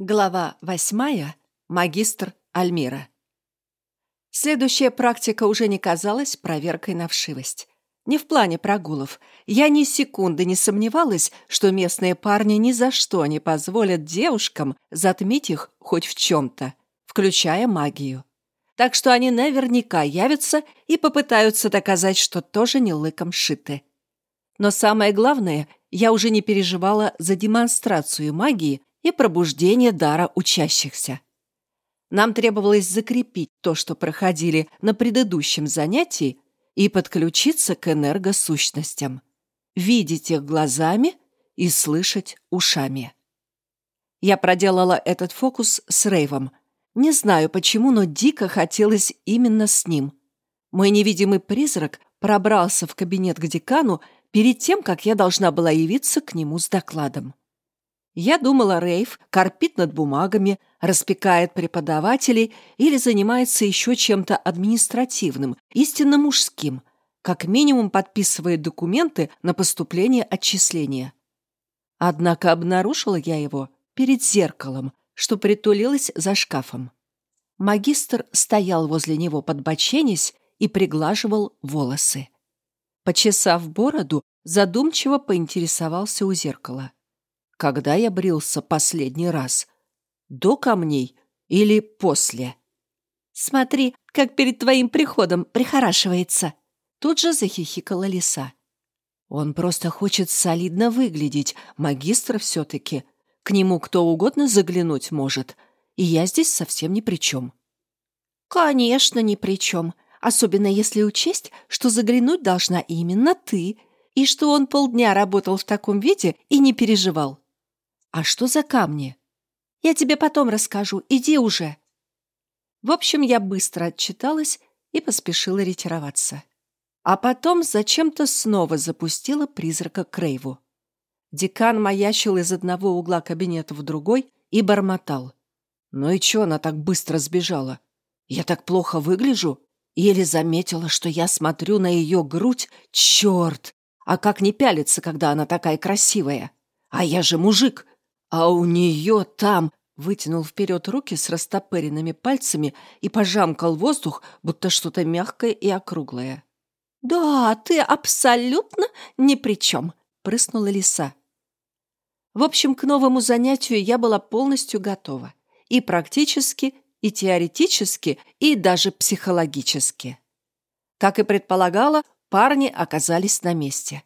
Глава восьмая. Магистр Альмира. Следующая практика уже не казалась проверкой на вшивость. Не в плане прогулов. Я ни секунды не сомневалась, что местные парни ни за что не позволят девушкам затмить их хоть в чем-то, включая магию. Так что они наверняка явятся и попытаются доказать, что тоже не лыком шиты. Но самое главное, я уже не переживала за демонстрацию магии, и пробуждение дара учащихся. Нам требовалось закрепить то, что проходили на предыдущем занятии, и подключиться к энергосущностям, видеть их глазами и слышать ушами. Я проделала этот фокус с Рейвом. Не знаю почему, но дико хотелось именно с ним. Мой невидимый призрак пробрался в кабинет к декану перед тем, как я должна была явиться к нему с докладом. Я думала, Рейв корпит над бумагами, распекает преподавателей или занимается еще чем-то административным, истинно мужским, как минимум подписывает документы на поступление отчисления. Однако обнаружила я его перед зеркалом, что притулилось за шкафом. Магистр стоял возле него подбоченясь и приглаживал волосы. Почесав бороду, задумчиво поинтересовался у зеркала. Когда я брился последний раз? До камней или после? Смотри, как перед твоим приходом прихорашивается. Тут же захихикала лиса. Он просто хочет солидно выглядеть, магистр все-таки. К нему кто угодно заглянуть может, и я здесь совсем ни при чем. Конечно, ни при чем. Особенно если учесть, что заглянуть должна именно ты, и что он полдня работал в таком виде и не переживал. «А что за камни?» «Я тебе потом расскажу. Иди уже». В общем, я быстро отчиталась и поспешила ретироваться. А потом зачем-то снова запустила призрака Крейву. Декан маячил из одного угла кабинета в другой и бормотал. «Ну и чё она так быстро сбежала? Я так плохо выгляжу?» Еле заметила, что я смотрю на ее грудь. Черт! А как не пялиться, когда она такая красивая? А я же мужик, а у нее там вытянул вперед руки с растопыренными пальцами и пожамкал воздух, будто что-то мягкое и округлое. «Да, ты абсолютно ни при чем», — прыснула лиса. В общем, к новому занятию я была полностью готова. И практически, и теоретически, и даже психологически. Как и предполагала, парни оказались на месте.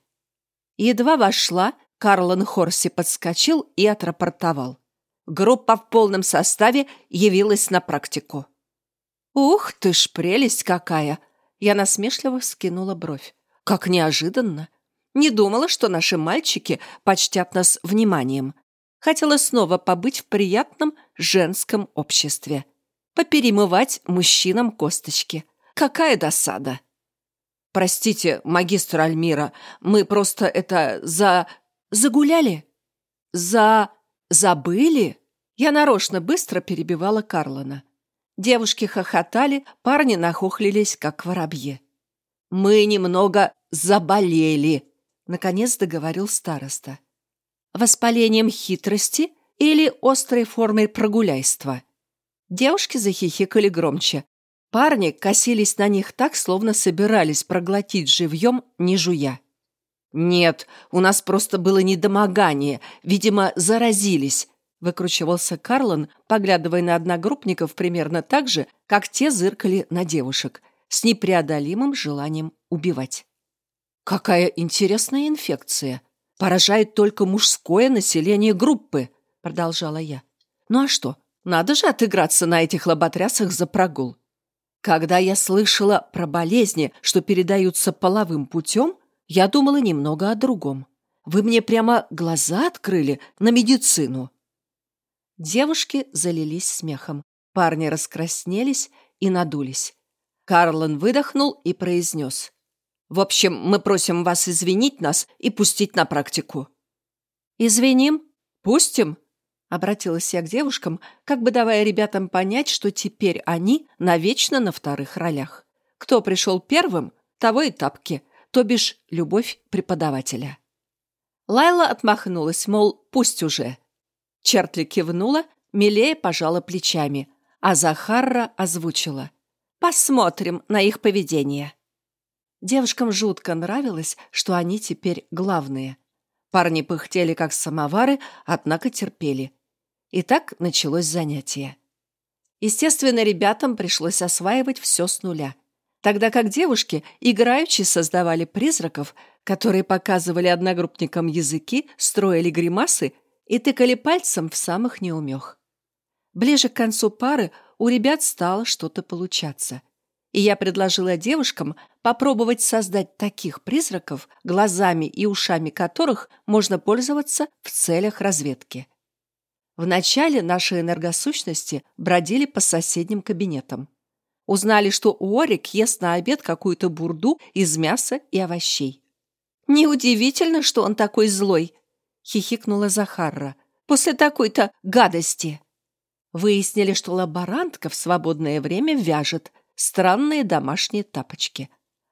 Едва вошла, Карлон Хорси подскочил и отрапортовал. Группа в полном составе явилась на практику. «Ух ты ж, прелесть какая!» Я насмешливо вскинула бровь. «Как неожиданно! Не думала, что наши мальчики почтят нас вниманием. Хотела снова побыть в приятном женском обществе. Поперемывать мужчинам косточки. Какая досада!» «Простите, магистр Альмира, мы просто это за...» Загуляли? За... забыли? Я нарочно быстро перебивала Карлона. Девушки хохотали, парни нахохлились, как воробьи. «Мы немного заболели», — наконец договорил староста. «Воспалением хитрости или острой формой прогуляйства?» Девушки захихикали громче. Парни косились на них так, словно собирались проглотить живьем, не жуя. «Нет, у нас просто было недомогание. Видимо, заразились», — выкручивался Карлон, поглядывая на одногруппников примерно так же, как те зыркали на девушек, с непреодолимым желанием убивать. «Какая интересная инфекция! Поражает только мужское население группы», — продолжала я. «Ну а что, надо же отыграться на этих лоботрясах за прогул». Когда я слышала про болезни, что передаются половым путем, я думала немного о другом. Вы мне прямо глаза открыли на медицину». Девушки залились смехом. Парни раскраснелись и надулись. Карлон выдохнул и произнес. «В общем, мы просим вас извинить нас и пустить на практику». «Извиним? Пустим?» Обратилась я к девушкам, как бы давая ребятам понять, что теперь они навечно на вторых ролях. Кто пришел первым, того и тапки то бишь любовь преподавателя. Лайла отмахнулась, мол, пусть уже. Чертли кивнула, Милея пожала плечами, а Захарра озвучила. «Посмотрим на их поведение». Девушкам жутко нравилось, что они теперь главные. Парни пыхтели, как самовары, однако терпели. И так началось занятие. Естественно, ребятам пришлось осваивать все с нуля. Тогда как девушки играючи создавали призраков, которые показывали одногруппникам языки, строили гримасы и тыкали пальцем в самых неумех. Ближе к концу пары у ребят стало что-то получаться. И я предложила девушкам попробовать создать таких призраков, глазами и ушами которых можно пользоваться в целях разведки. Вначале наши энергосущности бродили по соседним кабинетам. Узнали, что Уорик ест на обед какую-то бурду из мяса и овощей. «Неудивительно, что он такой злой», — хихикнула Захарра. «После такой-то гадости». Выяснили, что лаборантка в свободное время вяжет странные домашние тапочки.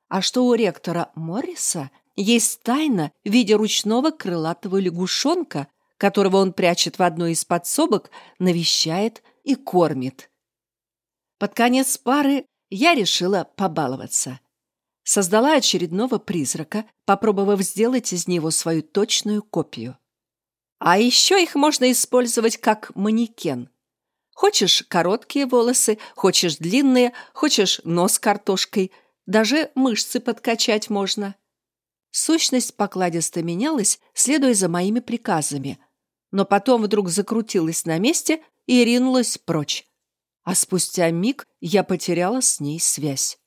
А что у ректора Морриса есть тайна в виде ручного крылатого лягушонка, которого он прячет в одной из подсобок, навещает и кормит. Под конец пары я решила побаловаться. Создала очередного призрака, попробовав сделать из него свою точную копию. А еще их можно использовать как манекен. Хочешь короткие волосы, хочешь длинные, хочешь нос картошкой, даже мышцы подкачать можно. Сущность покладисто менялась, следуя за моими приказами – но потом вдруг закрутилась на месте и ринулась прочь. А спустя миг я потеряла с ней связь.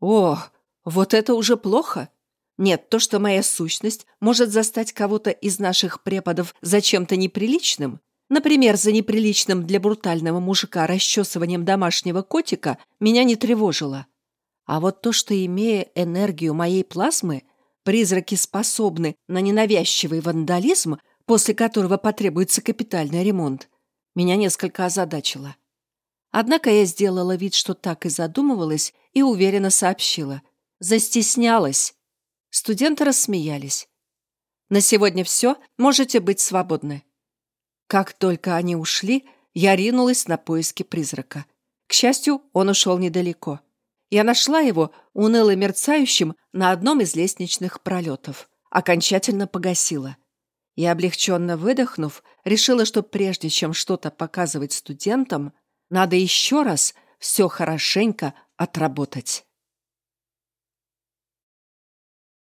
О, вот это уже плохо. Нет, то, что моя сущность может застать кого-то из наших преподов за чем-то неприличным, например, за неприличным для брутального мужика расчесыванием домашнего котика, меня не тревожило. А вот то, что, имея энергию моей плазмы, призраки способны на ненавязчивый вандализм, после которого потребуется капитальный ремонт, меня несколько озадачило. Однако я сделала вид, что так и задумывалась, и уверенно сообщила. Застеснялась. Студенты рассмеялись. «На сегодня все, можете быть свободны». Как только они ушли, я ринулась на поиски призрака. К счастью, он ушел недалеко. Я нашла его уныло мерцающим на одном из лестничных пролетов. Окончательно погасила и, облегченно выдохнув, решила, что прежде чем что-то показывать студентам, надо еще раз все хорошенько отработать.